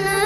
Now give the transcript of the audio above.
啦